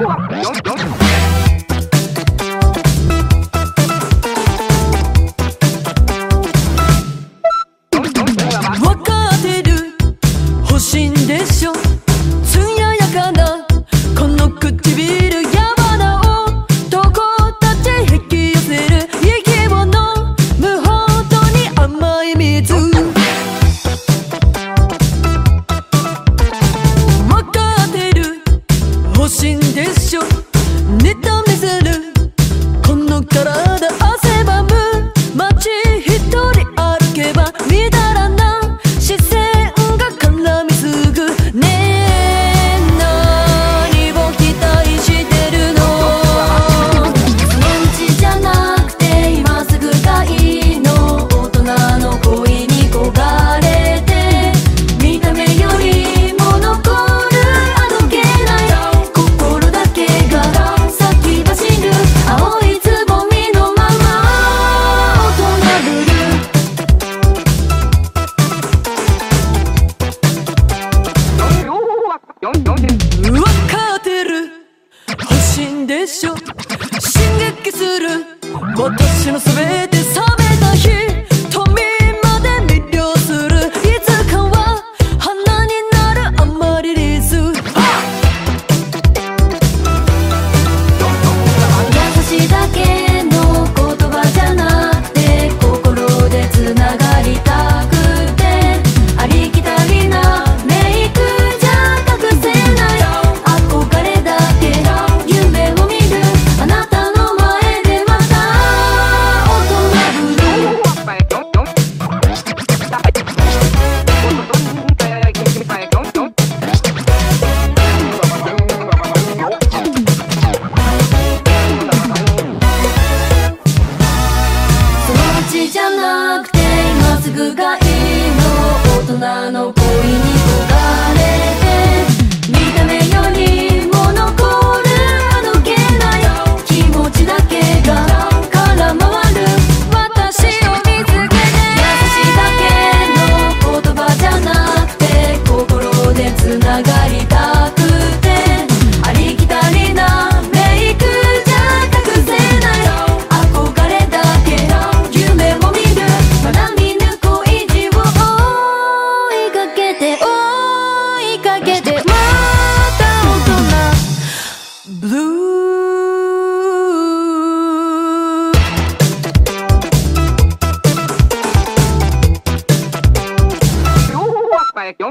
Whoa! chaud. でしょ。進撃する私の全て。ぐが Eu...